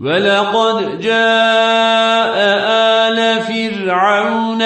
ولقد جاء آل فرعون